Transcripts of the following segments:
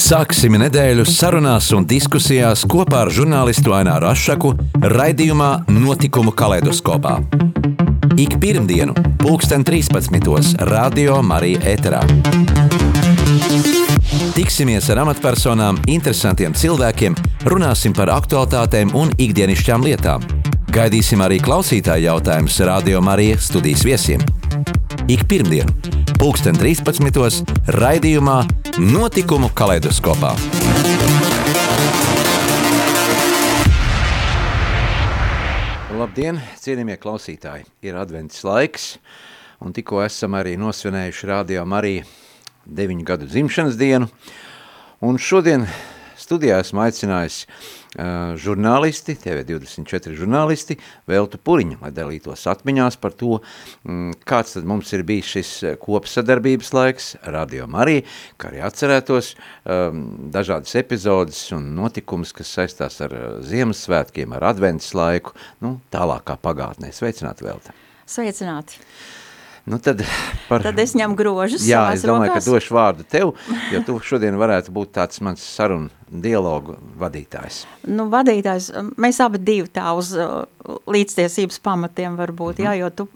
Sāksim nedēļu sarunās un diskusijās kopā ar žurnālistu Aināru Rošu raidījumā Notikumu kaleidoskopā. Ik pirmdienu, pulksten 13. Radio Marija Eterā. Tiksimies ar amatpersonām, interesantiem cilvēkiem, runāsim par aktuālitātēm un ikdienišķām lietām. Gaidīsim arī klausītāju jautājumus Radio Marija studijas viesiem. Ik pirmdienu, pulksten 13. raidījumā Notikumu kaleidoskopā. Labdien, cienījamie klausītāji! Ir advents laiks, un tikko esam arī nosvinējuši Radio Mariju deviņu gadu dzimšanas dienu, un šodien studijā esmu aicinājis uh, žurnālisti, TV24 žurnālisti, Veltu Puriņu, lai dalītos atmiņās par to, mm, kāds tad mums ir bijis šis kopsadarbības laiks, Radio Marija, kā arī atcerētos um, dažādas epizodes un notikumus, kas saistās ar uh, Ziemassvētkiem, ar adventas laiku, nu, tālākā pagātnē. Sveicināti, Velta! Sveicināti! Nu tad, par... tad es ņemu grožus Jā, es domāju, rokās. ka došu vārdu tev, jo tu šodien varētu būt tāds mans sarunu dialogu vadītājs. Nu, vadītājs, mēs abi divi tā uz uh, līdztiesības pamatiem varbūt, mm -hmm. jā, jo tu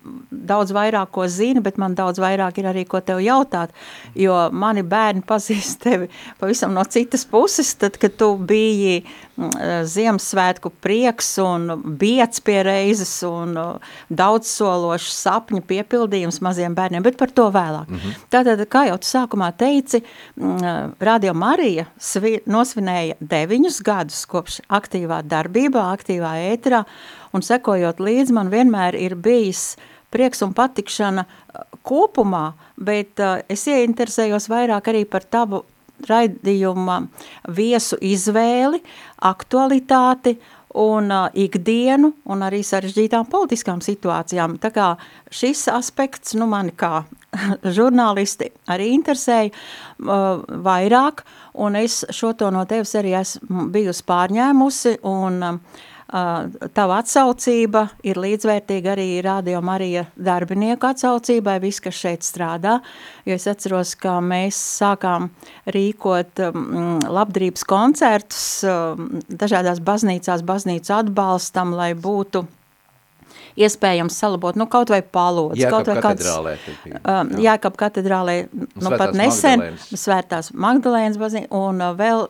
daudz vairāk ko zini, bet man daudz vairāk ir arī ko tev jautāt, jo mani bērni pazīst tevi pavisam no citas puses, tad, kad tu biji Ziemassvētku prieks un biets pie reizes un uh, daudzsološs sapņu piepildījums maziem bērniem, bet par to vēlāk. Mm -hmm. Tātad, kā jau tu sākumā teici, Radio Marija svi, nosvinēja deviņus gadus kopš aktīvā darbībā, aktīvā ēterā, un sekojot līdz man vienmēr ir bijis prieks un patikšana uh, kopumā, bet uh, es ieinteresējos vairāk arī par tavu raidījuma viesu izvēli, aktualitāti un uh, ikdienu un arī sarežģītām politiskām situācijām. Tā kā šis aspekts, nu mani kā žurnālisti arī interesēja uh, vairāk, un es šo to no tevis arī esmu bijusi pārņēmusi, un uh, tava atsaucība ir līdzvērtīga arī Radio Marija darbinieku atsaucībai, viss, kas šeit strādā, jo es atceros, ka mēs sākām rīkot labdarības koncertus dažādās baznīcās, baznīcu atbalstam, lai būtu iespējams salabot, nu, kaut vai palods, Jākab kaut vai kāds, katedrālē, um, Jākab katedrālē, nu, pat nesen, Magdalēnas. svētās Magdalēnas baznīca, un vēl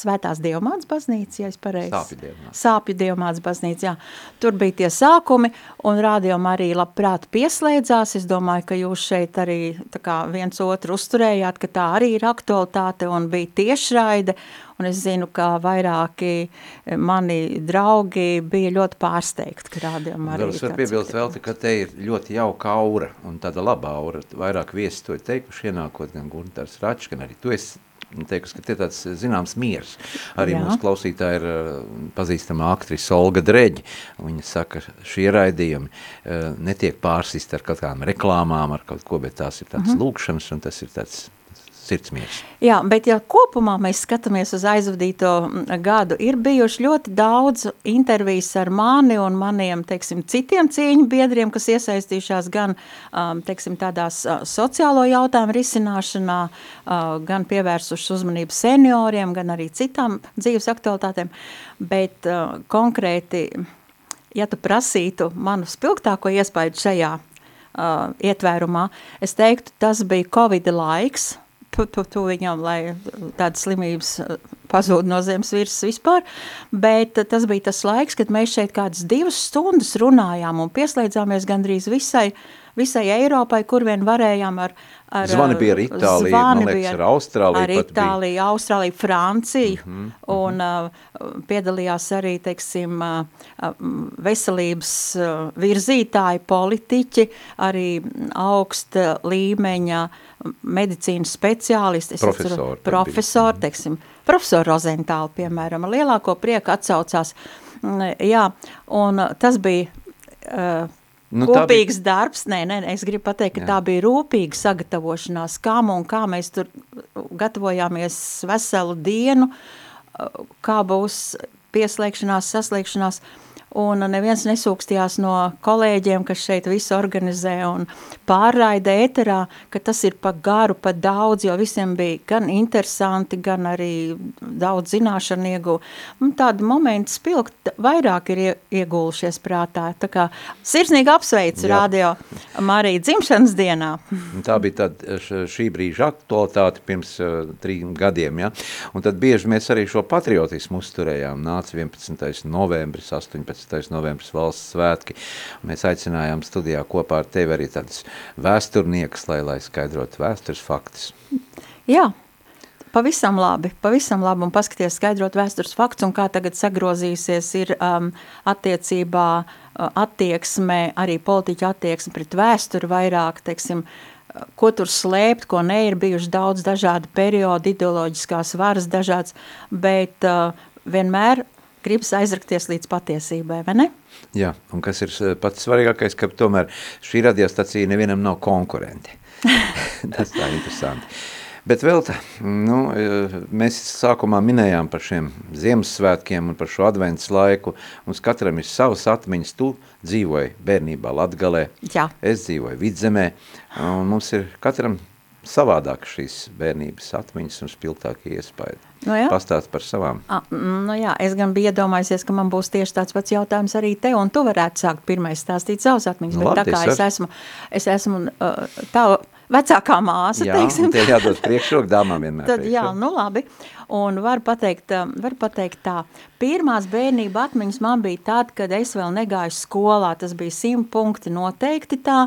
svētās Dievmāts baznīca, ja es pareizi. Sāpju Dievmātes. Sāpju Dievmāts baznīca, jā. Tur bija tie sākumi, un rādījumā arī labprāt pieslēdzās. Es domāju, ka jūs šeit arī tā kā viens otru uzturējāt, ka tā arī ir aktualitāte, un bija tiešraide, un es zinu, ka vairāki mani draugi bija ļoti pārsteigti, ka rādījumā arī es varu piebilst vēl, ka te ir ļoti jauka aura un tāda laba aura. Vairāk viesi to ir teikuši ienākot, gan Guntars Račs, gan arī tu esi teikusi, ka te tāds zināms miers. Arī Jā. mūsu klausītāja ir uh, pazīstama aktrise Olga Dreģi. Viņa saka, šie raidījumi uh, netiek pārsist ar kaut kādām reklāmām, ar kaut ko, bet tās ir tāds Mhm. lūkšanas un tas ir tāds sirdsmiers. Jā, bet ja kopumā mēs skatāmies uz aizvadīto gadu, ir bijuši ļoti daudz intervijas ar mani un maniem, teiksim, citiem cīņu biedriem, kas iesaistījušās gan, um, teiksim, tādās uh, sociālo jautājumu risināšanā, uh, gan pievērsuši uzmanību senioriem, gan arī citām dzīves aktualitātēm, bet uh, konkrēti, ja tu prasītu manu spilgtāko iespēju šajā uh, ietvērumā, es teiktu, tas bija Covid laiks, tu, tu, tu viņam, lai tādas slimības uh, pazūd no zemes virsmas vispār, bet uh, tas bija tas laiks, kad mēs šeit kādas divas stundas runājām un pieslēdzāmies gandrīz visai, visai Eiropai, kur vien varējām ar, ar Zvani bija ar Itāliju, man liekas, ar Austrāliju ar pat bija. Itāliju, Austrāliju, Franciju, mm -hmm, un uh, piedalījās arī, teiksim, uh, uh, veselības uh, virzītāji, politiķi, arī augsta līmeņa medicīnas speciālisti. Es Profesori atceru-. Profesori, teiksim, profesori Rozentāli, piemēram, ar lielāko prieku atsaucās. Mm, Jā, un uh, tas bija uh, Nu, tā bija- kopīgs darbs. Nē, nē, es gribu pateikt, ka Jā. Tā bija rūpīga sagatavošanās, kam un kā mēs tur gatavojāmies veselu dienu, uh, kā būs pieslēgšanās, saslēgšanās. Un neviens nesūkstījās no kolēģiem, kas šeit visu organizē un pārraida ēterā, ka tas ir pa garu, pa daudz, jo visiem bija gan interesanti, gan arī daudz zināšanu ieguv. Tādi momenti spilgt vairāk ir iegulušies prātā. Tā kā sirsnīgi apsveicu radio Marija dzimšanas dienā. Tā bija tāda šī brīža aktualitāte pirms uh, trim gadiem, ja? Un tad bieži mēs arī šo patriotismu uzturējām. Nāca 11. novembris, 18. 15. novembris valsts svētki. Mēs aicinājām studijā kopā ar tevi arī tādas vēsturniekas, lai, lai skaidrotu vēstures faktus. Jā, Pavisam labi, pavisam labi, un paskaties skaidrot vēstures fakts, un kā tagad sagrozīsies ir um, attiecībā uh, attieksme, arī politiķa attieksme pret vēsturi vairāk, teiksim, uh, ko tur slēpt, ko ne, ir bijuši daudz dažādi periodi, ideoloģiskās varas dažāds, bet uh, vienmēr gribas aizrakties līdz patiesībai, vai ne? Jā, un kas ir eh, pats svarīgākais, ka tomēr šī radiostacija nevienam nav konkurenti. Tas tā interesanti. Bet vēl tā, nu, eh, mēs sākumā minējām par šiem Ziemassvētkiem un par šo advents laiku. Mums katram ir savas atmiņas. Tu dzīvoji bērnībā Latgalē, Jā. es dzīvoju Vidzemē, un mums ir katram savādāk šīs bērnības atmiņas un spilgtākie iespaidi. Nu jā. Pastāst par savām. A, nu jā, es gan biju iedomājusies, ka man būs tieši tāds pats jautājums arī te, un tu varētu sākt pirmais stāstīt savus atmiņas, nu, bet labi, tā kā es esmu, es esmu uh, tā vecākā māsa, jā, teiksim. Jā, tie jādod priekšrok, dāmām vienmēr Tad, jā, nu labi, un var pateikt, var pateikt tā, pirmās bērnība atmiņas man bija tāda, kad es vēl negāju skolā, tas bija simt punkti noteikti tā,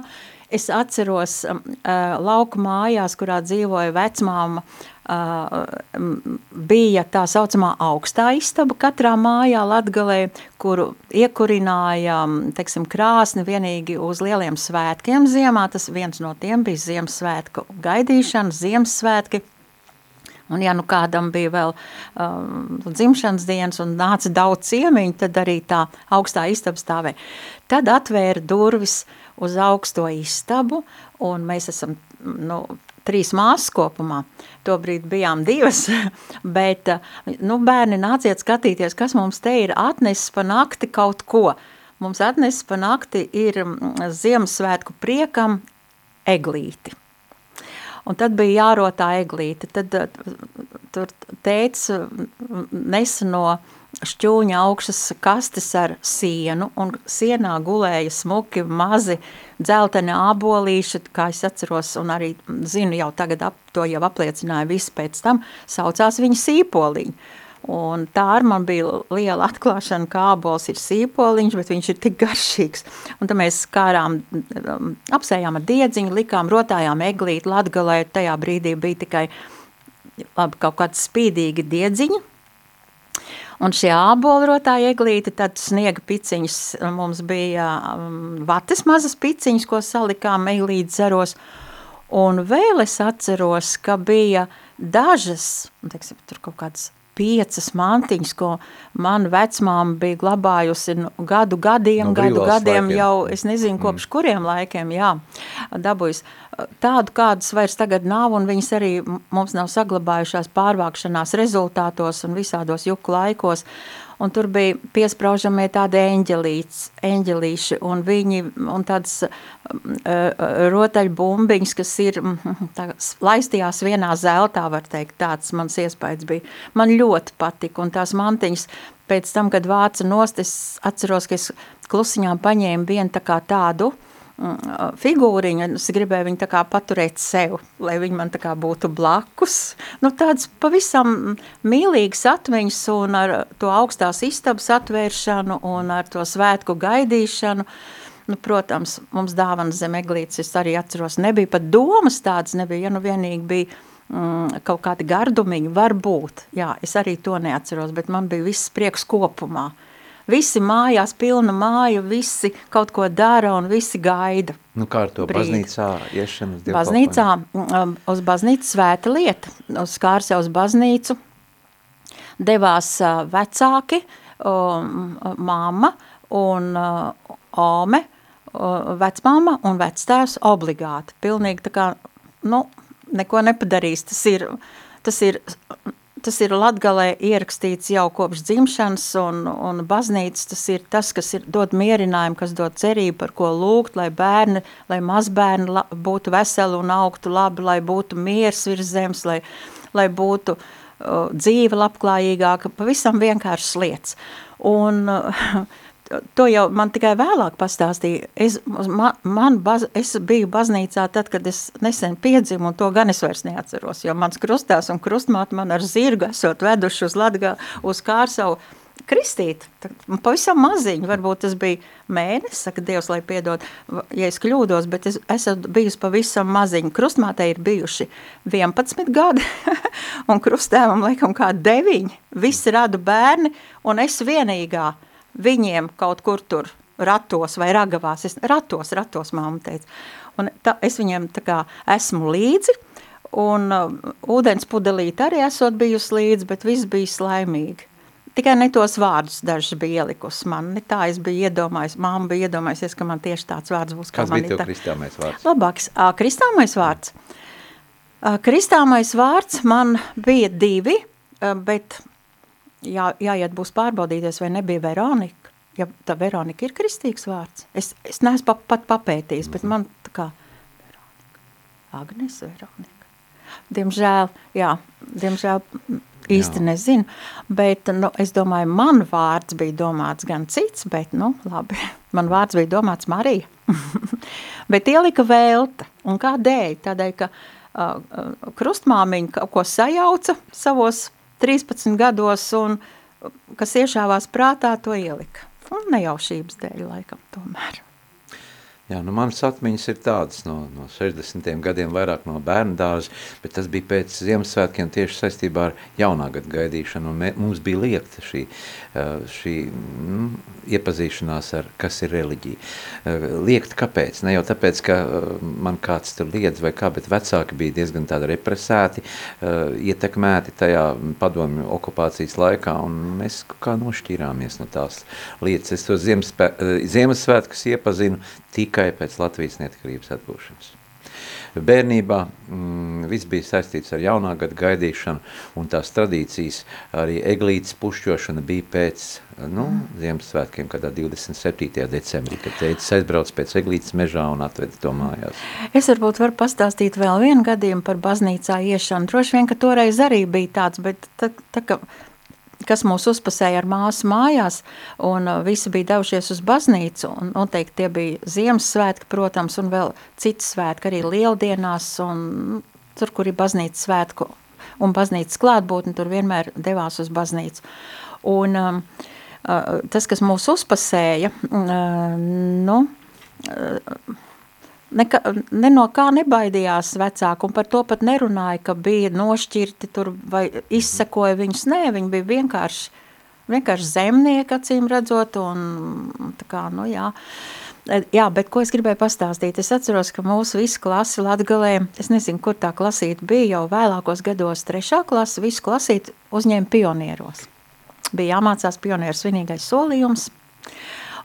Es atceros uh, lauku mājās, kurā dzīvoja vecmāma, uh, bija tā saucamā augstā istaba katrā mājā Latgalē, kuru iekurināja, teiksim, krāsni vienīgi uz lieliem svētkiem ziemā. Tas viens no tiem bija Ziemassvētku gaidīšana, Ziemassvētki. Un ja nu kādam bija vēl um, dzimšanas dienas un nāca daudz ciemiņu, tad arī tā augstā istaba stāvēja. Tad atvēra durvis uh, uz augsto istabu, un mēs esam, nu, trīs māsas kopumā. Tobrīd bijām divas, bet, nu, bērni nāciet skatīties, kas mums te ir atnesis pa nakti kaut ko. Mums atnesis pa nakti ir Ziemassvētku priekam eglīti. Un tad bija jārotā eglīte. Tad tur teica nesa no šķūņa augšas kastes ar sienu, un sienā gulēja smuki mazi dzelteni ābolīši, kā es atceros, un arī zinu, jau tagad ap, to jau apliecināja visi pēc tam, saucās viņa sīpoliņi. Un tā ar man bija liela atklāšana, ka ābols ir sīpoliņš, bet viņš ir tik garšīgs. Un tad mēs skārām, um, apsējām ar diedziņu, likām, rotājām eglīt, latgalē, tajā brīdī bija tikai labi, kaut kāds spīdīgi diedziņi, Un šie ābolrotāji eglīti, tad sniega piciņas, mums bija um, vates mazas piciņas, ko salikām eglīt zaros. Un vēl es atceros, ka bija dažas, teiksim, tur kaut kādas piecas mantiņas, ko man vecmāma bija glabājusi nu, gadu gadiem, no gadu gadiem laikiem. jau, es nezinu, kopš mm. kuriem laikiem, jā, dabūjis. Tādu, kādas vairs tagad nav, un viņas arī mums nav saglabājušās pārvākšanās rezultātos un visādos juku laikos. Uh, un tur bija piespraužamie tādi eņģelīts, eņģelīši, un viņi, un tādas uh, rotaļbumbiņas, kas ir, tā, laistījās vienā zeltā, var teikt, tāds mans iespējas bija. Man ļoti patika, un tās mantiņas, pēc tam, kad vāca nost, es atceros, ka es klusiņām paņēmu vienu tā kā tādu, uh, figūriņu, es gribēju viņu tā kā paturēt sev, lai viņi man tā kā būtu blakus. Nu, tāds pavisam mīlīgs atmiņas un ar to augstās istabas atvēršanu un ar to svētku gaidīšanu. Nu, protams, mums dāvana zem eglītes, es arī atceros, nebija pat domas tādas, nebija, ja nu vienīgi bija mm, kaut kādi gardumiņi, varbūt, jā, es arī to neatceros, bet man bija viss prieks kopumā. Uh, Visi mājās, pilna māja, visi kaut ko dara un visi gaida. Nu, kā ar to brīdi. baznīcā iešanu uz Baznīcā, um, uz baznīcu svēta lieta, uz skārse uz baznīcu devās uh, vecāki, um, mamma un uh, ome, uh, vecmāma un vectēvs obligāti. Pilnīgi tā kā, nu, neko nepadarīs. Tas ir, tas ir tas ir Latgalē ierakstīts jau kopš dzimšanas, un, un baznīca tas ir tas, kas ir dod mierinājumu, kas dod cerību, par ko lūgt, lai bērni, lai mazbērni la, būtu veseli un augtu labi, lai būtu miers virs zemes, lai, lai būtu uh, dzīve labklājīgāka, pavisam vienkāršas lietas. Un uh, to jau man tikai vēlāk pastāstīja. Es, man, man baz, es biju baznīcā tad, kad es nesen piedzimu, un to gan es vairs neatceros, jo mans krustās un krustmāte man ar zirgu esot veduši uz Latgā, uz Kārsavu, kristīt, pavisam maziņu, varbūt tas bija mēnesis, saka Dievs, lai piedod, ja es kļūdos, bet es esmu bijusi pavisam maziņu. Krustmātei ir bijuši 11 gadi, un krustēvam laikam kā 9, visi radu bērni, un es vienīgā, viņiem kaut kur tur ratos vai ragavās, es, ratos, ratos māma teica, un tā, es viņiem tā kā esmu līdzi, un uh, ūdens pudelīt arī esot bijusi līdzi, bet viss bija slaimīgi. Tikai ne tos vārdus dažs bija ielikus man, ne tā es biju iedomājis, māma bija iedomājusies, ka man tieši tāds vārds būs. Kas bija tev kristāmais vārds? Labāks, ā, kristāmais vārds. Ā, kristāmais vārds man bija divi, bet jā, jāiet būs pārbaudīties, vai nebija Veronika. Ja tā Veronika ir kristīgs vārds. Es, es neesmu pa, pat papētījis, bet man tā kā Veronika. Agnes Veronika. Diemžēl, jā, diemžēl īsti jā. nezinu, bet nu, es domāju, man vārds bija domāts gan cits, bet nu labi, man vārds bija domāts Marija. bet ielika vēlta, un kādēļ? Tādēļ, ka uh, krustmāmiņa kaut ko sajauca savos 13 gados un kas iešāvās prātā, to ielika. Un nejaušības dēļ laikam tomēr. Jā, nu manas atmiņas ir tādas no, no 60. gadiem, vairāk no bērnu dāža, bet tas bija pēc Ziemassvētkiem tieši saistībā ar jaunā gada gaidīšanu, mē, mums bija liekta šī, šī mm, iepazīšanās ar, kas ir reliģija. Liekta kāpēc? Ne jau tāpēc, ka man kāds tur liedz vai kā, bet vecāki bija diezgan tādi represēti, ietekmēti tajā padomju okupācijas laikā, un mēs kā nošķīrāmies no tās lietas. Es to Ziemassvētkus iepazinu tikai pēc Latvijas neatkarības atgūšanas. Bērnībā mm, viss bija saistīts ar jaunā gada gaidīšanu, un tās tradīcijas, arī eglītes pušķošana bija pēc nu, Ziemassvētkiem, kādā 27. decembrī, kad teicis aizbrauc pēc eglītes mežā un atveda to mājās. Es varbūt varu pastāstīt vēl vienu gadījumu par baznīcā iešanu. Droši vien, ka toreiz arī bija tāds, bet tā, tā ka kas mūs uzpasēja ar māsu mājās, un uh, visi bija devušies uz baznīcu, un noteikti tie bija Ziemassvētki, protams, un vēl citas svētki, arī lieldienās, un nu, tur, kur ir baznīcas svētku, un baznīcas klātbūtni, tur vienmēr devās uz baznīcu. Un um, uh, tas, kas mūs uzpasēja, uh, nu, uh, neka, ne no kā nebaidījās vecāki, un par to pat nerunāja, ka bija nošķirti tur vai izsekoja viņus. Nē, viņi bija vienkārši, vienkārši zemnieki, acīm redzot, un tā kā, nu jā. Jā, bet ko es gribēju pastāstīt? Es atceros, ka mūsu visu klasi Latgalē, es nezinu, kur tā klasīta bija, jau vēlākos gados trešā klasa, visu klasīti uzņēma pionieros. Bija jāmācās pionieru svinīgais solījums –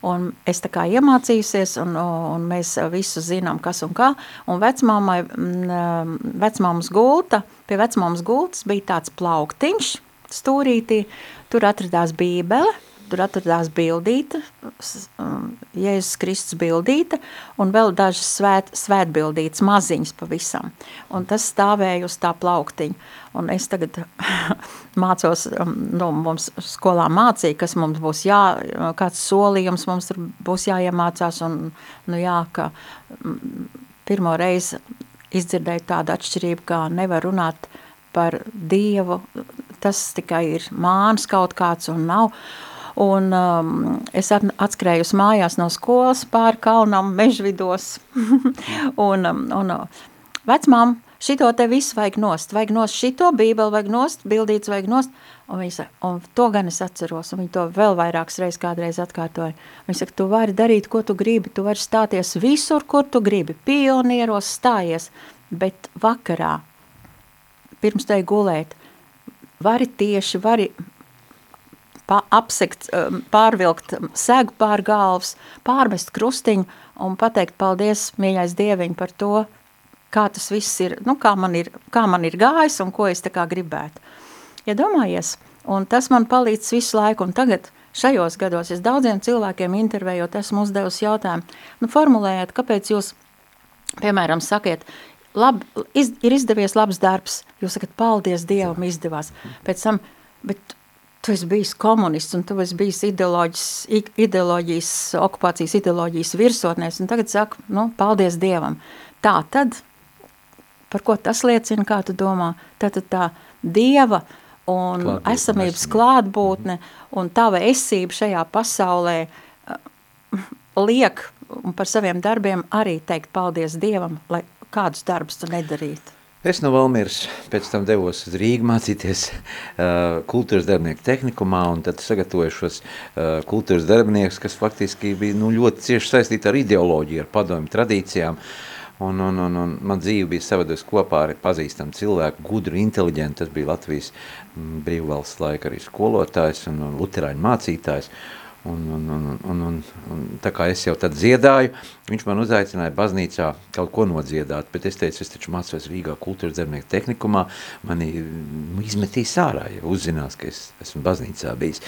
Un es tā kā iemācījusies, un, un mēs visu zinām, kas un kā. Un vecmāmai, mm, vecmāmas gulta, pie vecmāmas gultas bija tāds plauktiņš stūrītī, tur atradās bībele, tur atradās bildīta, um, Jēzus Kristus bildīta, un vēl dažas svēt, svētbildītas maziņas pavisam. Un tas stāvēja uz tā plauktiņa. Un es tagad mācos, um, nu, mums skolā mācīja, kas mums būs jā, kāds solījums mums tur būs jāiemācās, un, nu jā, ka pirmo reizi izdzirdēju tādu atšķirību, kā nevar runāt par Dievu, tas tikai ir māns kaut kāds un nav, Un um, es atskrēju mājās no skolas pāri kalnam, mežvidos. un, um, un uh, vecmām, šito te visu vajag nost, vajag nost šito bībeli, vajag nost, bildīts vajag nost. Un, viņa saka, un to gan es atceros, un viņa to vēl vairākas reizes kādreiz atkārtoja. Viņa saka, tu vari darīt, ko tu gribi, tu vari stāties visur, kur tu gribi, pionieros stājies, bet vakarā, pirms tai gulēt, vari tieši, vari apsekt, um, pārvilkt segu pār galvas, pārmest krustiņu un pateikt paldies, mīļais dieviņ, par to, kā tas viss ir, nu, kā man ir, kā man ir gājis un ko es tā kā gribētu. Iedomājies, un tas man palīdz visu laiku, un tagad šajos gados es daudziem cilvēkiem intervējot, esmu uzdevusi jautājumu, nu formulējiet, kāpēc jūs, piemēram, sakiet, lab, iz, ir izdevies labs darbs, jūs sakat, paldies Dievam izdevās, pēc tam, bet tu esi bijis komunists un tu esi bijis ideoloģijas, ideoloģijas okupācijas ideoloģijas virsotnēs, un tagad saka, nu, paldies Dievam. Tā tad, par ko tas liecina, kā tu domā, tad tā Dieva un klātbūtne, esamības klātbūtne mm -hmm. un tava esība šajā pasaulē uh, liek un par saviem darbiem arī teikt paldies Dievam, lai kādus darbus tu nedarītu. Es no Valmieras pēc tam devos uz Rīgu mācīties uh, kultūras darbinieku tehnikumā un tad sagatavoju šos uh, kultūras darbiniekus, kas faktiski bija nu, ļoti cieši saistīti ar ideoloģiju, ar padomju tradīcijām. Un, un, un, un man dzīve bija savados kopā ar pazīstamu cilvēku, gudru, inteliģentu. Tas bija Latvijas mm, brīvvalsts laika arī skolotājs un, un luterāņu mācītājs. Un, un, un, un, un, un tā kā es jau tad dziedāju, viņš man uzaicināja baznīcā kaut ko nodziedāt, bet es teicu, es taču mācos Rīgā kultūras darbinieku tehnikumā, mani izmetīs ārā, ja uzzinās, ka es esmu baznīcā bijis.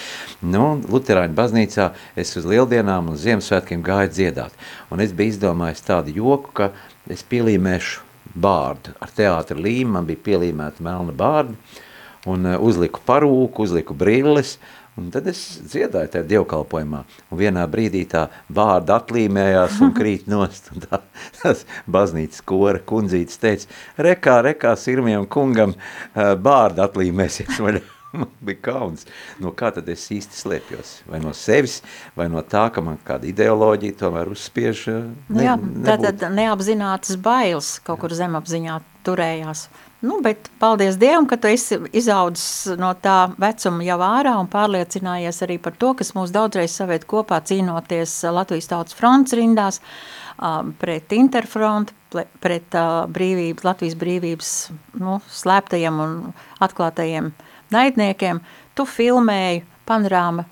Nu, Luterāņu baznīcā es uz lieldienām un Ziemassvētkiem gāju dziedāt, un es biju izdomājis tādu joku, ka es pielīmēšu bārdu. Ar teātra līmu man bija pielīmēta melna bārda, un uh, uzliku parūku, uzliku brilles, uh, Un tad es dziedāju tajā dievkalpojumā, un vienā brīdī tā vārda atlīmējās un krīt nost, un tā, tas baznīcas kora kundzītes teica, rekā, rekā, sirmiem kungam bārda atlīmēsies vaļā. Man bija kauns, no kā tad es īsti slēpjos? Vai no sevis, vai no tā, ka man kāda ideoloģija tomēr uzspiež ne, Jā, tātad neapzinātas bailes kaut kur zemapziņā turējās. Nu, bet paldies Dievam, ka tu esi izaudzis no tā vecuma jau ārā un pārliecinājies arī par to, kas mūs daudzreiz savēt kopā cīnoties Latvijas tautas fronts rindās pret Interfront, pret brīvības, Latvijas brīvības nu, slēptajiem un atklātajiem naidniekiem. Tu filmēji panorāma,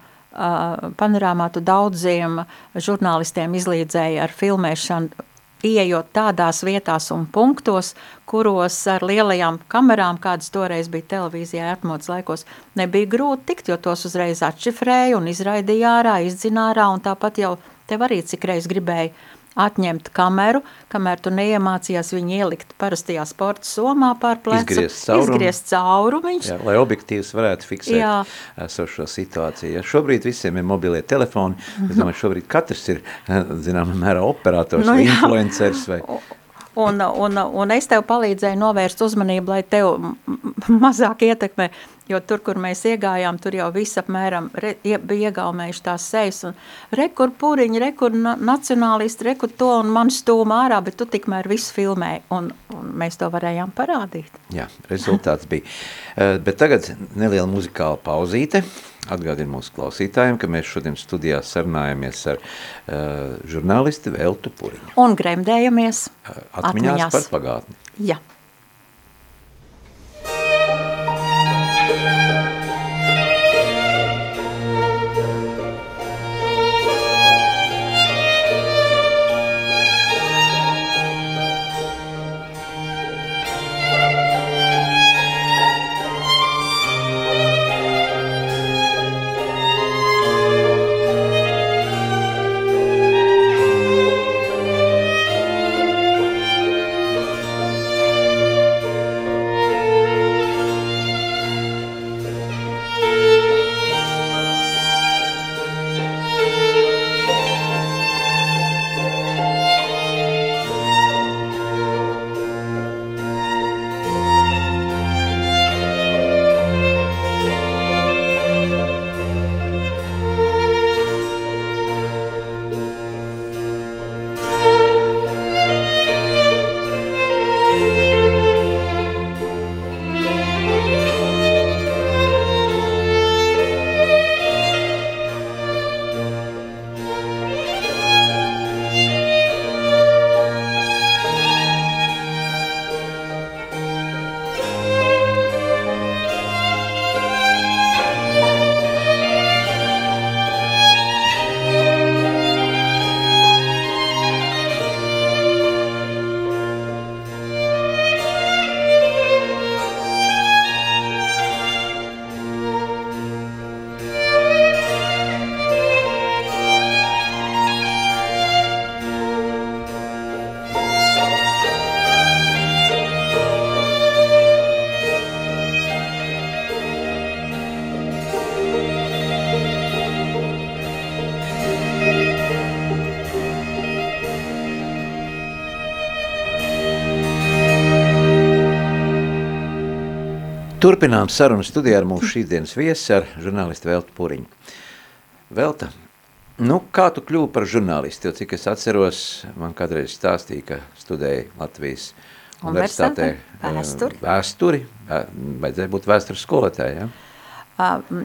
panorāmā tu daudziem žurnālistiem izlīdzēji ar filmēšanu ieejot tādās vietās un punktos, kuros ar lielajām kamerām, kādas toreiz bija televīzijā atmodas laikos, nebija grūti tikt, jo tos uzreiz atšifrēja un izraidīja ārā, izdzināja ārā, un tāpat jau tev arī cik reiz gribēja atņemt kameru, kamēr tu neiemācījās viņu ielikt parastajā sporta somā pār plecu. Izgriezt caurumu. Izgriezt caurumiņš. Jā, lai objektīvs varētu fiksēt Jā. esošo situāciju. Ja šobrīd visiem ir mobilie telefoni, es domāju, šobrīd katrs ir, zināmā mērā, operators nu, vai jā. influenceris vai... Un, un, un es tev palīdzēju novērst uzmanību, lai tev mazāk ietekmē jo tur, kur mēs iegājām, tur jau viss apmēram re, bija iegaumējuši tās sejas, un rekur puriņi, rekur nacionālisti, rekur to, un man stūma ārā, bet tu tikmēr visu filmēji, un, un mēs to varējām parādīt. Jā, rezultāts bija. Uh, bet tagad neliela muzikāla pauzīte. Atgādinu mūsu klausītājiem, ka mēs šodien studijā sarunājamies ar uh, žurnālisti Veltu Puriņu. Un gremdējamies uh, atmiņās, atmiņās par pagātni. Jā. Ja. Turpinām sarunu studijā ar mūsu šīs dienas viesi, ar žurnālistu Veltu Puriņu. Velta, nu, kā tu kļuvi par žurnālistu? Jo cik es atceros, man kādreiz stāstīja, ka studēja Latvijas universitātē vēsturi. Vēsturi, vajadzēja būt vēstures skolotāji, ja?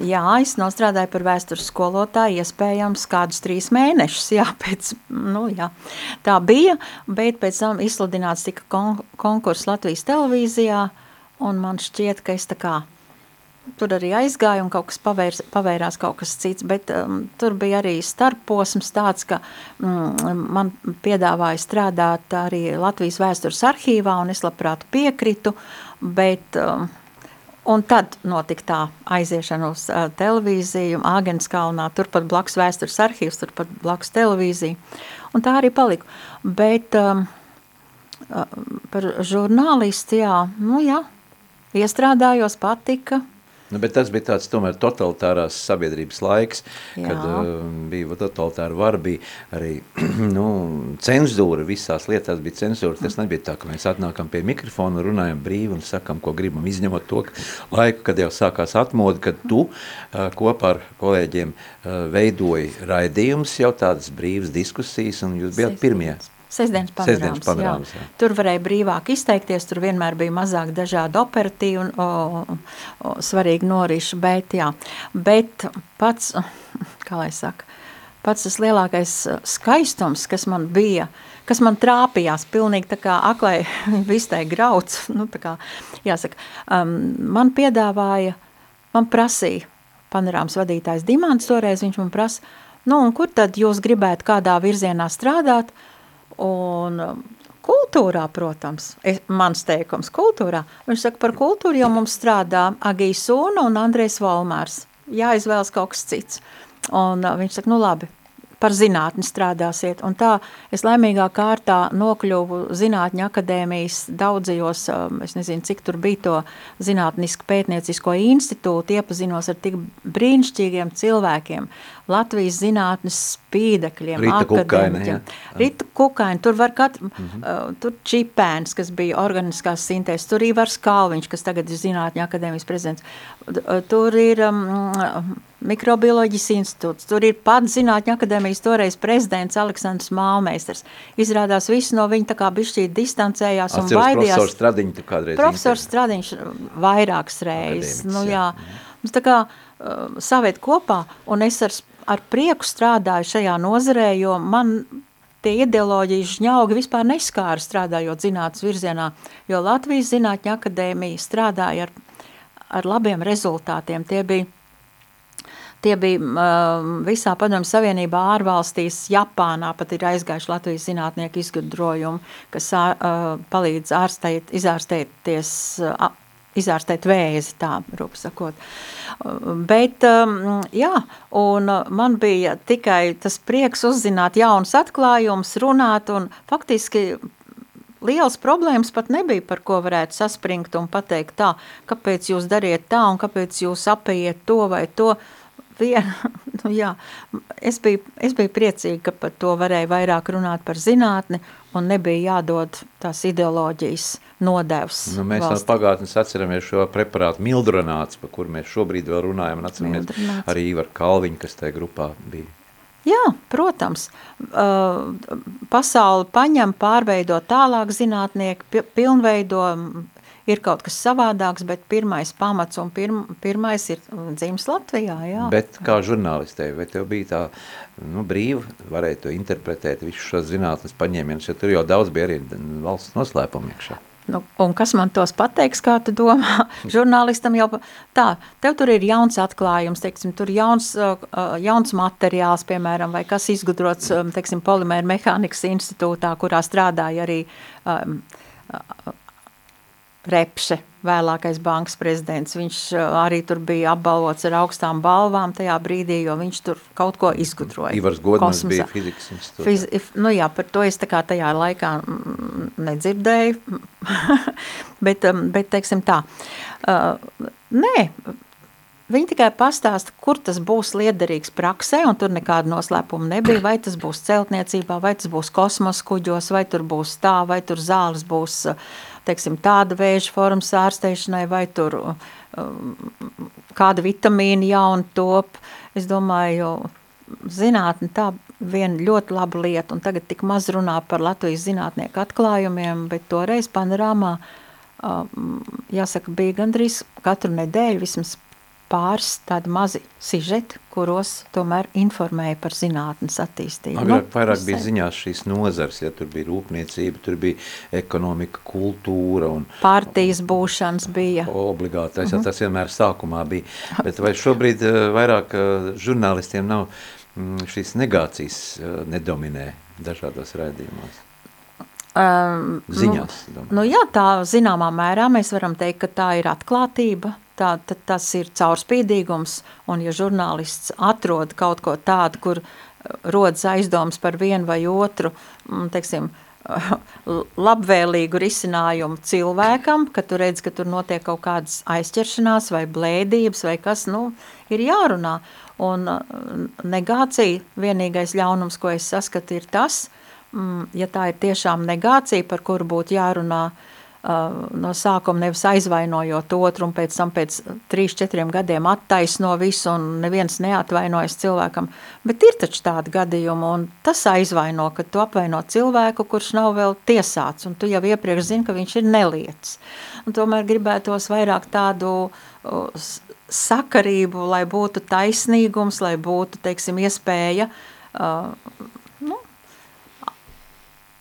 Jā, es nostrādāju par vēstures skolotāju, iespējams kādus trīs mēnešus, jā, pēc, nu jā, tā bija, bet pēc tam izsludināts tika kon konkurss Latvijas televīzijā, un man šķiet, ka es tā kā tur arī aizgāju un kaut kas pavērs, pavērās kaut kas cits, bet um, tur bija arī starpposms tāds, ka mm, man piedāvāja strādāt arī Latvijas vēstures arhīvā, un es labprāt piekritu, bet... Um, Un tad notika tā aiziešana uz uh, televīziju, Āgenskalnā, turpat blakus vēstures arhīvs, turpat blakus televīzija. Un tā arī paliku. Bet um, uh, par žurnālistu, jā, nu jā, iestrādājos, patika, Nu, bet tas bija tāds tomēr totalitārās sabiedrības laiks, Jā. kad uh, bija totalitāra vara, bija arī nu, cenzūra, visās lietās bija cenzūra. Tas nebija tā, ka mēs atnākam pie mikrofona, runājam brīvi un sakam, ko gribam, izņemot to laiku, kad jau sākās atmoda, kad tu uh, kopā ar kolēģiem uh, veidoji raidījumus, jau tādas brīvas diskusijas, un jūs bijāt pirmie. Sesdienas panorāmas, Sesdienas panorāmas jā. Jā. Tur varēja brīvāk izteikties, tur vienmēr bija mazāk dažādu operatīvu un o, o, svarīgi norišu, bet jā. Bet pats, kā lai saka, pats tas lielākais skaistums, kas man bija, kas man trāpījās pilnīgi tā kā aklai vistai grauds, nu tā kā, jāsaka, um, man piedāvāja, man prasīja panorāmas vadītājs Dimants toreiz, viņš man prasa, nu un kur tad jūs gribētu kādā virzienā strādāt, uh, Un um, kultūrā, protams, es, mans teikums kultūrā, viņš saka, par kultūru jau mums strādā Agija Sūna un Andrejs Volmārs. Jāizvēlas kaut kas cits. Un uh, viņš saka, nu labi, par zinātni strādāsiet. Un tā es laimīgā kārtā nokļuvu zinātņu akadēmijas daudzajos, um, es nezinu, cik tur bija to zinātnisku pētniecisko institūtu, iepazinos ar tik brīnišķīgiem cilvēkiem, Latvijas zinātnes spīdekļiem, Rita Kukaina, Rita Kukaina, tur var katru, mm -hmm. uh, tur Čipēns, kas bija organiskās sintēzes, tur Ivars Kalviņš, kas tagad ir zinātņu akadēmijas prezidents, uh, tur ir um, mikrobioloģijas institūts, tur ir pats zinātņu akadēmijas toreiz prezidents Aleksandrs Mālmeisters. Izrādās visi no viņa tā kā bišķīt distancējās Atceros, un baidījās. Profesors Stradiņš tu kādreiz. Profesors Stradiņš vairākas reizes, nu jā. Mums tā kā uh, savēt kopā, un es ar ar prieku strādāju šajā nozarē, jo man tie ideoloģijas žņaugi vispār neskāra strādājot zinātnes virzienā, jo Latvijas zinātņa akadēmija strādāja ar, ar labiem rezultātiem. Tie bija Tie bija uh, visā padomju savienībā ārvalstīs, Japānā pat ir aizgājuši Latvijas zinātnieku izgudrojumi, kas uh, palīdz ārstēt, izārstēties uh, izārstēt vēzi, tā rūp sakot. Bet, um, jā, un man bija tikai tas prieks uzzināt jaunas atklājumus, runāt, un faktiski liels problēmas pat nebija, par ko varētu saspringt un pateikt tā, kāpēc jūs dariet tā, un kāpēc jūs apējiet to vai to, Vien, nu jā, es biju, es biju priecīga, ka par to varēja vairāk runāt par zinātni un nebija jādod tās ideoloģijas nodevs. Nu, mēs valstī. no pagātnes atceramies šo preparātu mildronāts, par kur mēs šobrīd vēl runājam, un atceramies mildronāts. arī Ivar Kalviņu, kas tajā grupā bija. Jā, protams, uh, pasauli paņem, pārveido tālāk zinātnieki, pilnveido, ir kaut kas savādāks, bet pirmais pamats un pirm, pirmais ir dzīves Latvijā, jā. Bet kā žurnālistei, vai tev bija tā nu, brīva, varēja to interpretēt visu šo zinātnes paņēmienus, jo tur jau daudz bija arī valsts noslēpumi iekšā? Nu, un kas man tos pateiks, kā tu domā? Žurnālistam jau tā, tev tur ir jauns atklājums, teiksim, tur jauns, uh, uh, jauns materiāls, piemēram, vai kas izgudrots, um, teiksim, polimēra mehānikas institūtā, kurā strādāja arī um, uh, Repše, vēlākais bankas prezidents, viņš arī tur bija apbalvots ar augstām balvām tajā brīdī, jo viņš tur kaut ko izgudroja. Ivars Godmans kosmosā. bija fizikas institūtā. Fiz, nu jā, par to es tā kā tajā laikā nedzirdēju, bet, bet teiksim tā, uh, nē, Viņi tikai pastāsta, kur tas būs liederīgs praksē, un tur nekāda noslēpuma nebija. Vai tas būs celtniecībā, vai tas būs kosmosa kuģos, vai tur būs tā, vai tur zāles būs uh, teiksim, tāda vēža formas ārsteišanai, vai tur um, kāda vitamīna jauna top. Es domāju, zinātne tā viena ļoti laba lieta, un tagad tik maz runā par Latvijas zinātnieku atklājumiem, bet toreiz panorāmā, um, jāsaka, bija gandrīz katru nedēļu vismaz pāris tādi mazi sižeti, kuros tomēr informēja par zinātnes attīstību. Agrāk nu, vairāk bija ziņās šīs nozars, ja tur bija rūpniecība, tur bija ekonomika, kultūra un... Partijas būšanas bija. Obligātais, uh -huh. ja tas vienmēr sākumā bija. Bet vai šobrīd eh, vairāk eh, žurnālistiem nav mm, šīs negācijas eh, nedominē dažādos raidījumos? Um, Ziņās. Nu, nu jā, tā zināmā mērā mēs varam teikt, ka tā ir atklātība, tā, tā, tas ir caurspīdīgums, un ja žurnālists atrod kaut ko tādu, kur uh, rodas aizdoms par vienu vai otru, mm, teiksim, labvēlīgu risinājumu cilvēkam, ka tu redz, ka tur notiek kaut kādas aizķeršanās vai blēdības vai kas, nu, ir jārunā. Un uh, negācija, vienīgais ļaunums, ko es saskatu, ir tas, mm, ja tā ir tiešām negācija, par kuru būtu jārunā uh, no sākuma nevis aizvainojot otru un pēc tam pēc trīs, četriem gadiem attaisno visu un neviens neatvainojas cilvēkam, bet ir taču tādi gadījumi un tas aizvaino, ka tu apvaino cilvēku, kurš nav vēl tiesāts un tu jau iepriekš zini, ka viņš ir nelietis. Un tomēr gribētos vairāk tādu uh, sakarību, lai būtu taisnīgums, lai būtu, teiksim, iespēja uh, nu,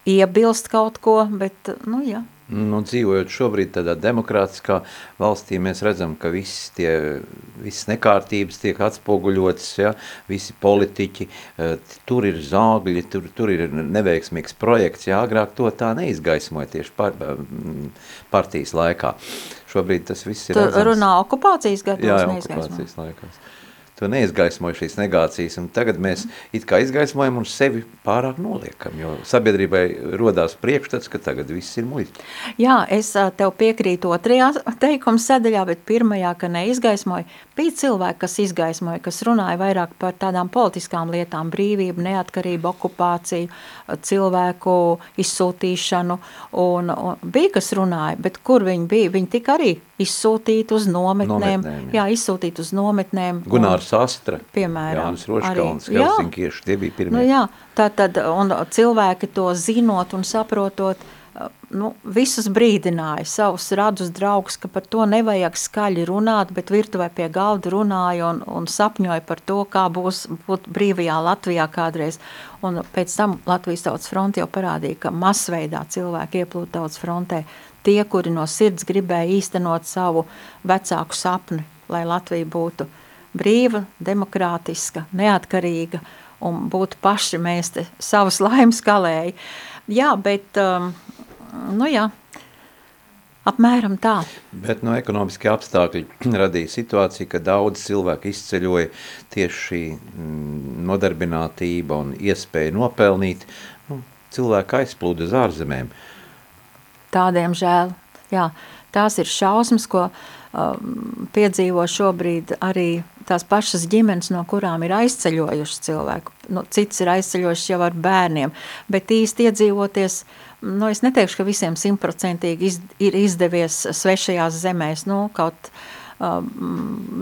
iebilst kaut ko, bet, nu, jā. Nu, dzīvojot šobrīd tādā demokrātiskā valstī, mēs redzam, ka viss tie, visas nekārtības tiek atspoguļotas, ja, visi politiķi, eh, tur ir zāgļi, tur, tur ir neveiksmīgs projekts, ja, agrāk to tā neizgaismoja tieši par, mm, partijas laikā. Šobrīd tas viss ir tu redzams. runā okupācijas gados Jā, okupācijas laikās to neizgaismoja šīs negācijas, un tagad mēs it kā izgaismojam un sevi pārāk noliekam, jo sabiedrībai rodās priekšstats, ka tagad viss ir muļķi. Jā, es tev piekrītu otrajā teikuma sadaļā, bet pirmajā, ka neizgaismoja, bija cilvēki, kas izgaismoja, kas runāja vairāk par tādām politiskām lietām, brīvību, neatkarību, okupāciju, cilvēku izsūtīšanu, un, un bija, kas runāja, bet kur viņi bija? Viņi tika arī izsūtīti uz nometnēm, nometnēm jā. jā, izsūtīti uz nometnēm. Gunārs Astra, piemēram, Jānis Roškalns, Helsinkieši, tie bija pirmie. Nu, jā, tā tad, un cilvēki to zinot un saprotot, nu, visus brīdināja, savus radus draugus, ka par to nevajag skaļi runāt, bet virtuvē pie galda runāja un, un sapņoja par to, kā būs būt brīvajā Latvijā kādreiz. Un pēc tam Latvijas tautas fronte jau parādīja, ka masveidā cilvēki ieplūt tautas frontē tie, kuri no sirds gribēja īstenot savu vecāku sapni, lai Latvija būtu brīva, demokrātiska, neatkarīga un būtu paši mēs te savas laimes kalēji. Jā, bet, um, nu jā, Apmēram tā. Bet no ekonomiskie apstākļi radīja situāciju, ka daudz cilvēku izceļoja tieši šī mm, nodarbinātība un iespēja nopelnīt. Nu, cilvēki aizplūda uz ārzemēm. Uh, tādiem žēl. Jā, tās ir šausmas, ko um, piedzīvo šobrīd arī tās pašas ģimenes, no kurām ir aizceļojuši cilvēku. Nu, cits ir aizceļojuši jau ar bērniem, bet īsti iedzīvoties, nu, es neteikšu, ka visiem simtprocentīgi iz, ir izdevies svešajās zemēs, nu, kaut um,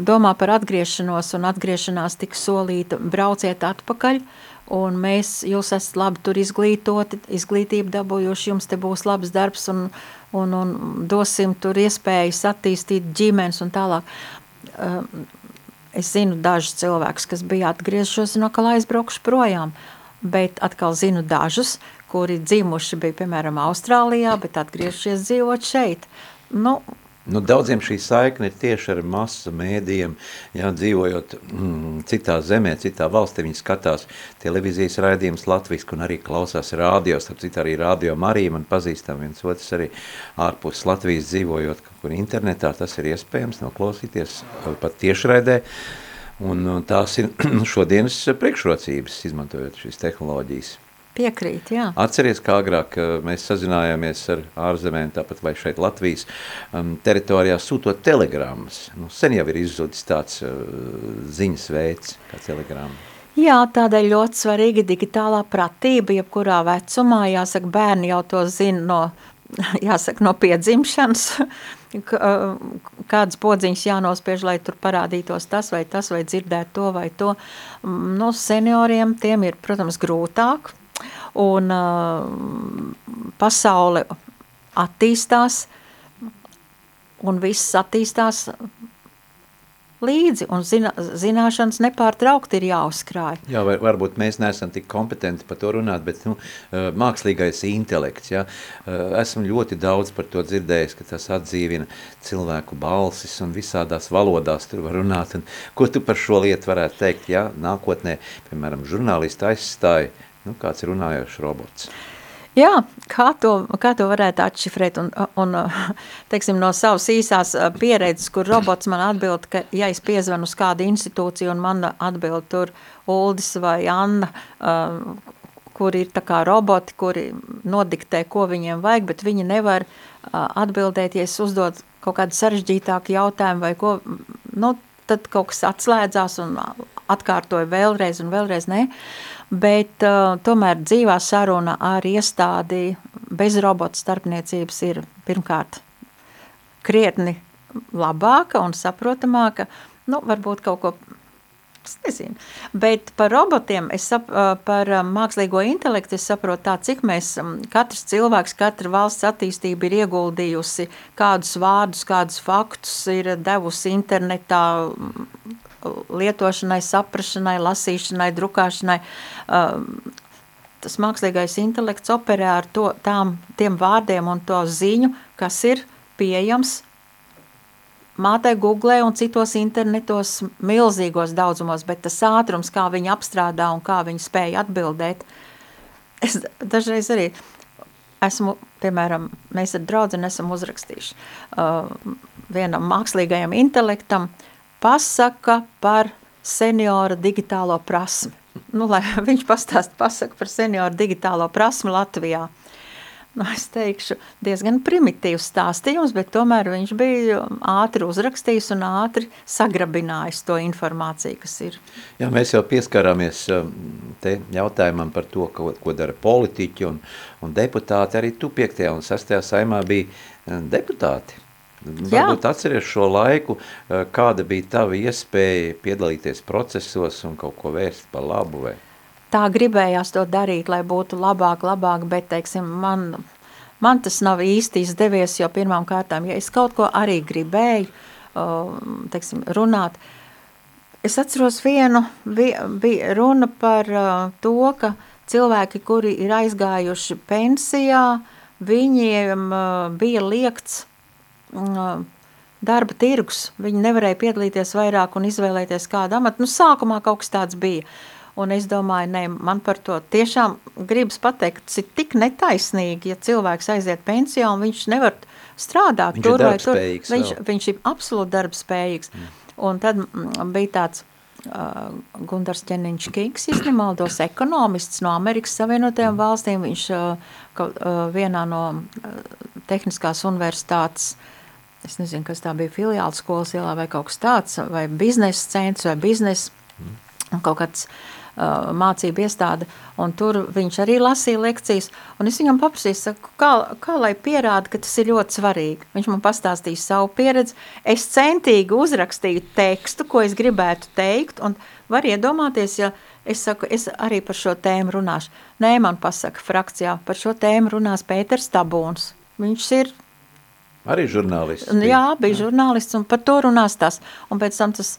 domā par atgriešanos un atgriešanās tik solīta, brauciet atpakaļ, uh, un mēs, jūs esat labi tur izglītoti, izglītību dabūjuši, jums te būs labs darbs un, un, un dosim tur iespējas attīstīt ģimenes un tālāk. Um, es zinu dažus cilvēkus, kas bija atgriežos un atkal aizbraukšu projām, bet atkal zinu dažus, kuri dzimuši bija, piemēram, Austrālijā, bet atgriežušies dzīvot šeit. Nu, Nu, daudziem šī saikne ir tieši ar masu mēdījiem, jā, dzīvojot mm, citā zemē, citā valstī, viņi skatās televīzijas raidījumus Latvijas, un arī klausās rādios, citu arī rādio Marija, man pazīstam viens otrs arī ārpus Latvijas dzīvojot, kur internetā. Tas ir iespējams noklausīties pat tiešraidē, un tās ir šodienas priekšrocības, izmantojot šīs tehnoloģijas. Piekrīt, jā. Atceries, kā agrāk mēs sazinājāmies ar ārzemēm, tāpat vai šeit Latvijas um, teritorijā sūtot telegrammas. Nu, sen jau ir izzudis tāds uh, ziņas veids kā telegramma. Jā, tādēļ ļoti svarīga digitālā pratība, jebkurā vecumā, jāsaka, bērni jau to zina no jāsaka, no piedzimšanas, kādas podziņas jānospiež, lai tur parādītos tas vai tas, vai dzirdēt to vai to. Mm, no senioriem tiem ir, protams, grūtāk, un pasaule attīstās, un viss attīstās līdzi, un zina, zināšanas nepārtraukti ir jāuzkrāj. Jā, var, varbūt mēs neesam tik kompetenti par to runāt, bet nu, mākslīgais intelekts, ja, esmu ļoti daudz par to dzirdējis, ka tas atdzīvina cilvēku balsis un visādās valodās tur var runāt. Un, ko tu par šo lietu varētu teikt, ja nākotnē, piemēram, žurnālisti aizstāja, nu, kāds runājošs robots? Jā, kā to, kā to varētu atšifrēt un, un teiksim, no savas īsās pieredzes, kur robots man atbild, ka ja es piezvanu uz kādu institūciju un man atbild tur Uldis vai Anna, kur ir tā kā roboti, kuri nodiktē, ko viņiem vajag, bet viņi nevar atbildēt, ja es uzdod kaut kādu sarežģītāku jautājumu vai ko, nu, tad kaut kas atslēdzās un atkārtoja vēlreiz un vēlreiz ne. Uh, bet uh, tomēr dzīvā saruna ar iestādi bez robota starpniecības ir pirmkārt krietni labāka un saprotamāka, nu, varbūt kaut ko, es nezinu, bet par robotiem, sap, uh, par uh, mākslīgo intelektu es saprotu tā, cik mēs, um, katrs cilvēks, katra valsts attīstība ir ieguldījusi kādus vārdus, kādus faktus ir devusi internetā, lietošanai, saprašanai, lasīšanai, drukāšanai. Um, tas mākslīgais intelekts operē ar to, tām, tiem vārdiem un to ziņu, kas ir pieejams mātei Google un citos internetos milzīgos daudzumos, bet tas ātrums, kā viņi apstrādā un kā viņi spēja atbildēt, es dažreiz arī esmu, piemēram, mēs ar draudzeni esam uzrakstījuši uh, vienam mākslīgajam intelektam, uh, pasaka par seniora digitālo prasmi. Nu, lai viņš pastāst pasaka par senioru digitālo prasmi Latvijā. Nu, es teikšu, diezgan primitīvs stāstījums, bet tomēr viņš bija ātri uzrakstījis un ātri sagrabinājis to informāciju, kas ir. Jā, mēs jau pieskarāmies um, te jautājumam par to, ko, ko dara politiķi un, un deputāti. Arī tu 5. un 6. saimā bija um, deputāti. Varbūt atceries šo laiku, eh, kāda bija tava iespēja piedalīties procesos un kaut ko vērst par labu? Vai? Tā gribējās to darīt, lai būtu labāk, labāk, bet, teiksim, man, man tas nav īsti izdevies, jo pirmām kārtām, ja es kaut ko arī gribēju, teiksim, runāt, es atceros vienu, bija runa par to, ka cilvēki, kuri ir aizgājuši pensijā, viņiem bija liekts darba tirgus. Viņi nevarēja piedalīties vairāk un izvēlēties kādu amatu. Nu, sākumā kaut kas tāds bija. Un es domāju, ne, man par to tiešām gribas pateikt, tas ir tik netaisnīgi, ja cilvēks aiziet pensijā un viņš nevar strādāt viņš tur vai tur. Viņš, vēl. viņš ir absolūti darbspējīgs. Mm. Un tad mm, bija tāds uh, Gundars Ķeniņš Kīks, ja nemaldos, ekonomists no Amerikas Savienotajām mm. valstīm. Viņš uh, ka, uh, vienā no uh, tehniskās universitātes uh, es nezinu, kas tā bija filiāla skolas ielā vai kaut kas tāds, vai biznesa centrs vai biznesa, mm. kaut kāds uh, mācību iestāde, un tur viņš arī lasīja lekcijas, un es viņam paprasīju, saku, kā, kā lai pierāda, ka tas ir ļoti svarīgi. Viņš man pastāstīja savu pieredzi, es centīgi uzrakstīju tekstu, ko es gribētu teikt, un var iedomāties, ja es saku, es arī par šo tēmu runāšu. Nē, man pasaka frakcijā, par šo tēmu runās Pēters Tabūns. Viņš ir Arī žurnālists. Bija. Jā, bija jā. žurnālists un par to runās tas. Un pēc tam tas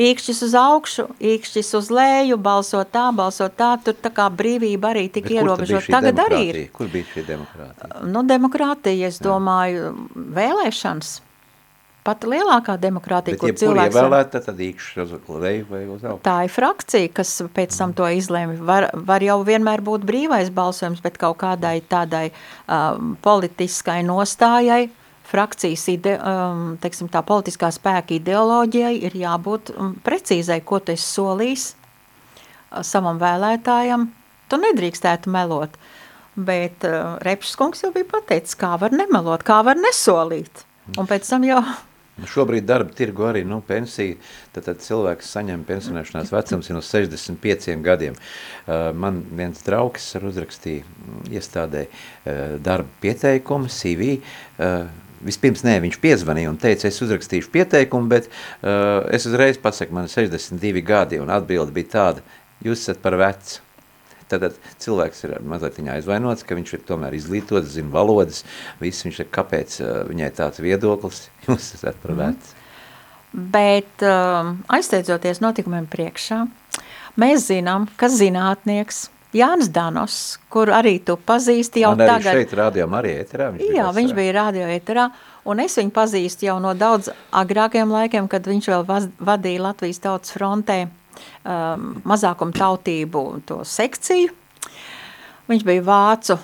īkšķis uz augšu, īkšķis uz leju, balsot tā, balsot tā, tur tā kā brīvība arī tik ierobežot. Tagad arī ir. Kur bija šī demokrātija? Nu, demokrātija, es jā. domāju, vēlēšanas. Pat lielākā demokrātija, Bet, kur cilvēks... Bet, ja ievēlēta, tad īkšķi uz leju vai uz augšu? Tā ir frakcija, kas pēc tam to izlēma. Var, var jau vienmēr būt brīvais balsojums, bet kaut kādai tādai um, politiskai nostājai frakcijas ide, um, teiksim, tā politiskā spēka ideoloģijai ir jābūt um, precīzai, ko tu esi solījis uh, savam vēlētājam. Tu nedrīkstētu melot, bet uh, Repšs kungs jau bija pateicis, kā var nemelot, kā var nesolīt. Un pēc tam jau Nu, šobrīd darba tirgu arī nu, pensija, tad, tad cilvēks saņem pensionēšanās vecums no 65 gadiem. Uh, man viens draugs uzrakstīja mm, iestādē uh, darba pieteikumu, CV, uh, Vispirms nē, viņš piezvanīja un teica, es uzrakstīšu pieteikumu, bet uh, es uzreiz pasaku, man ir 62 gadi, un atbilde bija tāda, jūs esat par vecu. Tad cilvēks ir mazliet aizvainots, ka viņš ir tomēr izglītots, zina valodas, viss viņš ir, kāpēc uh, viņai tāds viedoklis, jūs esat par mhm. vecu. Mm. Bet uh, aizsteidzoties notikumiem priekšā, mēs zinām, ka zinātnieks – Jānis Danos, kur arī tu pazīsti jau Man arī tagad. šeit rādījām arī ēterā. Viņš Jā, viņš bija radio ēterā, un es viņu pazīstu jau no daudz agrākiem laikiem, kad viņš vēl vaz, vadīja Latvijas tautas frontē um, mazākumu tautību to sekciju. Viņš bija vācu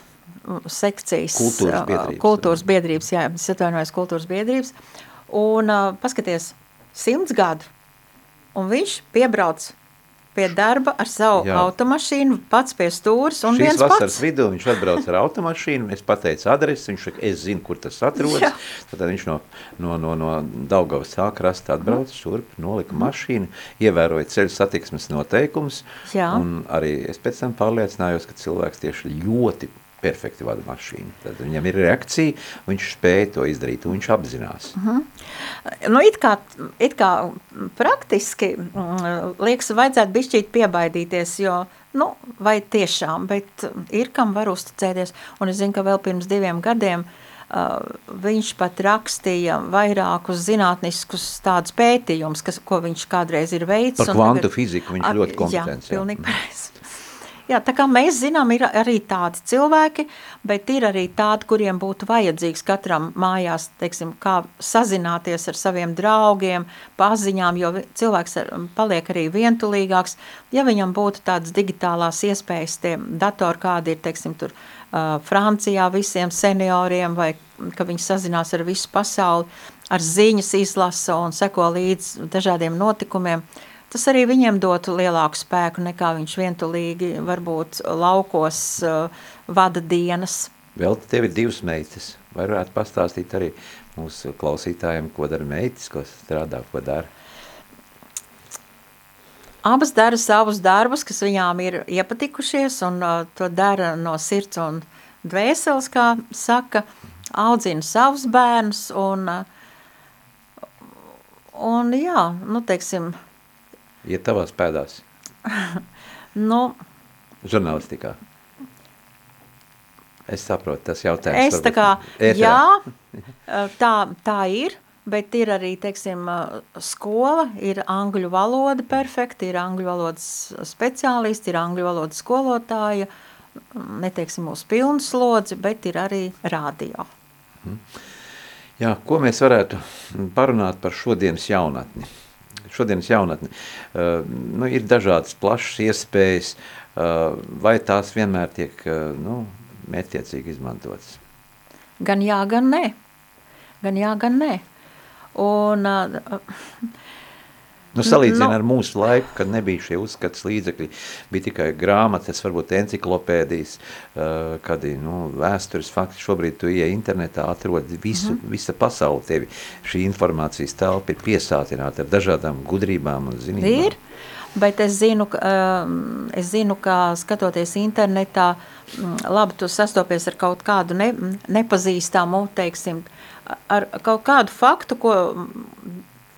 sekcijas kultūras biedrības, kultūras biedrības jā, es atvainojos kultūras biedrības, un uh, paskaties, simts gadu, un viņš piebrauc pie darba ar savu Jā. automašīnu, pats pie stūras un Šīs viens vasaras pats. vidū viņš atbrauc ar automašīnu, es pateicu adresi, viņš saka, es zinu, kur tas atrodas. Jā. Tad viņš no, no, no, no Daugavas sāk rast atbrauc, mm. šurp, nolika mm. mašīnu, ievēroja ceļu satiksmes noteikumus. Jā. Un arī es pēc tam pārliecinājos, ka cilvēks tieši ļoti perfekti vada mašīnu. Tad viņam ir reakcija, viņš spēja to izdarīt, un viņš apzinās. Uh. -huh. nu, it, kā, it kā praktiski, mm, liekas, vajadzētu bišķīt piebaidīties, jo, nu, vai tiešām, bet ir kam var uzticēties. Un es zinu, ka vēl pirms diviem gadiem uh, viņš pat rakstīja vairākus zinātniskus tādus pētījumus, kas, ko viņš kādreiz ir veicis. Par kvantu tagad, fiziku viņš ar, ļoti kompetents. Jā, pilnīgi pareizi. Jā, tā kā mēs zinām, ir arī tādi cilvēki, bet ir arī tādi, kuriem būtu vajadzīgs katram mājās, teiksim, kā sazināties ar saviem draugiem, paziņām, jo cilvēks paliek arī vientulīgāks. Ja viņam būtu tādas digitālās iespējas, tie datori kādi ir, teiksim, tur uh, Francijā visiem senioriem, vai ka viņi sazinās ar visu pasauli, ar ziņas izlasa un seko līdz dažādiem notikumiem, uh, tas arī viņiem dotu lielāku spēku nekā viņš vientulīgi varbūt laukos uh, vada dienas. Vēl tev ir divas meitas. Varētu pastāstīt arī mūsu klausītājiem, ko dara meitas, ko strādā, ko dara? Abas dara savus darbus, kas viņām ir iepatikušies, un uh, to dara no sirds un dvēseles, kā saka, audzina savus bērnus, un, uh, un jā, nu, teiksim, iet tavās pēdās? nu, Žurnālistikā. Es saprotu, tas jautājums. Es tā kā, jā, tā, tā ir, bet ir arī, teiksim, skola, ir angļu valoda perfekta, ir angļu valodas speciālisti, ir angļu valodas skolotāja, neteiksim mūsu pilnu slodzi, bet ir arī radio. Mhm. Jā, ko mēs varētu parunāt par šodienas jaunatni? Šodienas jaunatni. Uh, nu, ir dažādas plašas iespējas, uh, vai tās vienmēr tiek uh, nu, mērķtiecīgi izmantotas? Gan jā, gan nē. Gan jā, gan nē. Un, uh, Nu, salīdzina nu, ar mūsu laiku, kad nebija šie uzskats līdzekļi, bija tikai grāmatas, varbūt enciklopēdijas, uh, kādi nu, vēstures fakti. Šobrīd tu ieej internetā, atrod visu, mm -hmm. visa pasauli tevi. Šī informācijas telpa ir piesātināta ar dažādām gudrībām un zinībām. Ir, bet es zinu, ka, um, es zinu, ka skatoties internetā, mm, labi, tu sastopies ar kaut kādu ne, nepazīstamu, teiksim, ar kaut kādu faktu, ko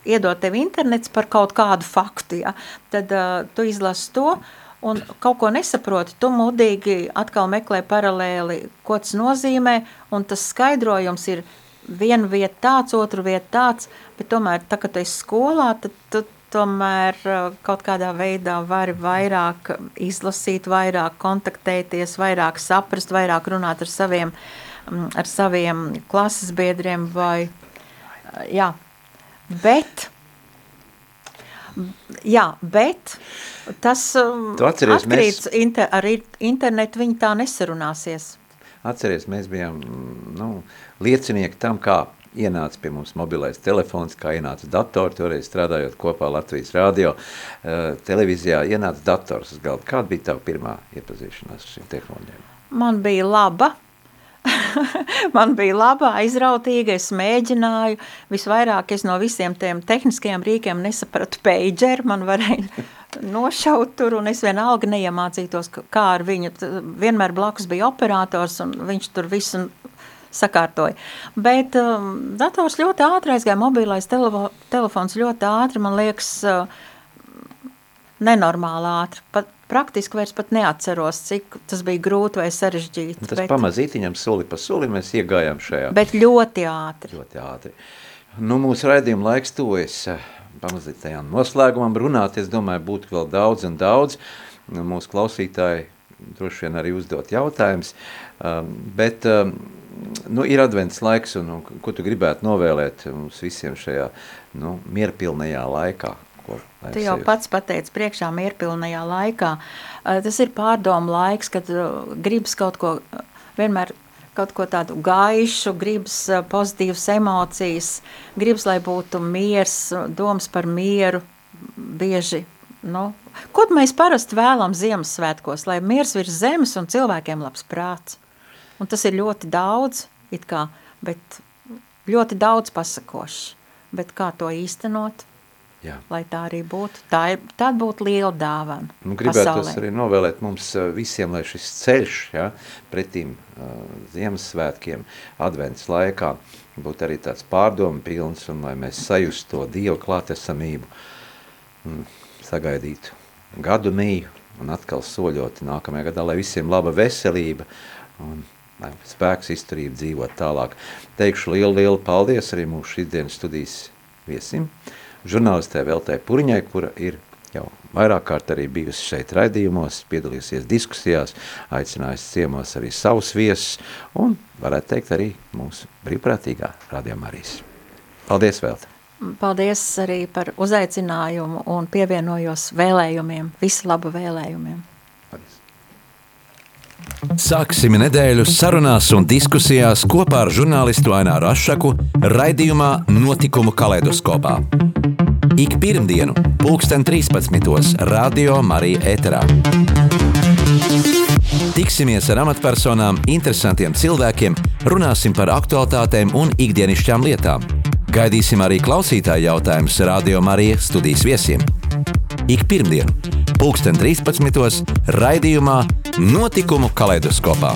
iedod tev internets par kaut kādu faktu, ja, tad uh, tu izlasi to, un kaut ko nesaproti, tu mudīgi atkal meklē paralēli, ko tas nozīmē, un tas skaidrojums ir viena vieta tāds, otru vieta tāds, bet tomēr, tā, kad tu esi skolā, tad tu tomēr kaut kādā veidā vari vairāk izlasīt, vairāk kontaktēties, vairāk saprast, vairāk runāt ar saviem, ar saviem klases biedriem vai, jā, Bet, jā, bet tas um, atceries, atkrīts mēs... inter, ar internetu, viņi tā nesarunāsies. Atceries, mēs bijām nu, liecinieki tam, kā ienāca pie mums mobilais telefons, kā ienāca datori, toreiz strādājot kopā Latvijas radio, uh, televīzijā ienāca dators uz galda. Kāda bija tava pirmā iepazīšanās ar šīm tehnoloģijām? Man bija laba, man bija labā, izrautīga, es mēģināju, visvairāk es no visiem tiem tehniskajiem rīkiem nesapratu pager, man varēja nošaut tur, un es vienalga neiemācītos, kā ar viņu, vienmēr blakus bija operators, un viņš tur visu sakārtoja. Bet um, dators ļoti ātri aizgāja, mobilais telefo, telefons ļoti ātri, man liekas, uh, nenormāli ātri. Pat, praktiski vairs pat neatceros, cik tas bija grūti vai sarežģīti. Tas bet, pamazītiņam soli pa soli mēs iegājām šajā. Bet ļoti ātri. Ļoti ātri. Nu, mūsu raidījuma laiks tuvojas pamazīt tajā noslēgumam runāt, es domāju, būtu vēl daudz un daudz. Nu, mūsu klausītāji droši vien arī uzdot jautājums, um, bet um, nu, ir advents laiks, un, un ko tu gribētu novēlēt mums visiem šajā nu, mierpilnajā laikā? Ko, tu jau pats pateici priekšā mierpilnajā laikā. Uh, tas ir pārdomu laiks, kad uh, gribas kaut ko vienmēr kaut ko tādu gaišu, gribas pozitīvas emocijas, gribas, lai būtu miers, domas par mieru, bieži, nu, ko mēs parasti vēlam Ziemassvētkos, lai miers virs zemes un cilvēkiem labs prāts. Un tas ir ļoti daudz, kā, bet ļoti daudz pasakoši. Bet kā to īstenot? Jā. Lai tā arī būtu, tā ir, tad būtu liela dāvana nu, Gribētu arī novēlēt mums eh, visiem, lai šis ceļš ja, pretīm uh, Ziemassvētkiem, advents laikā, būtu arī tāds pārdomu pilns un lai mēs sajustu to Dievu klātesamību un sagaidītu gadu mīju un atkal soļot nākamajā gadā, lai visiem laba veselība un lai spēks izturība dzīvot tālāk. Teikšu lielu, lielu paldies arī mūsu šīs dienas studijas viesim, žurnālistē Veltē Puriņai, kura ir jau vairāk kārt arī bijusi šeit raidījumos, piedalījusies diskusijās, aicinājusi ciemos arī savus viesus un, varētu teikt, arī mūsu brīvprātīgā arī. Paldies, Veltē! Paldies arī par uzaicinājumu un pievienojos vēlējumiem, visu labu vēlējumiem. Sāksim nedēļu sarunās un diskusijās kopā ar žurnālistu Aināru Ašaku raidījumā Notikumu kaleidoskopā. Ik pirmdienu, pulksten 13. Radio Marija Eterā. Tiksimies ar amatpersonām, interesantiem cilvēkiem, runāsim par aktualitātēm un ikdienišķām lietām. Gaidīsim arī klausītāju jautājumus Radio Marija studijas viesiem. Ik pirmdienu, pulksten 13. raidījumā Notikumu kaleidoskopā.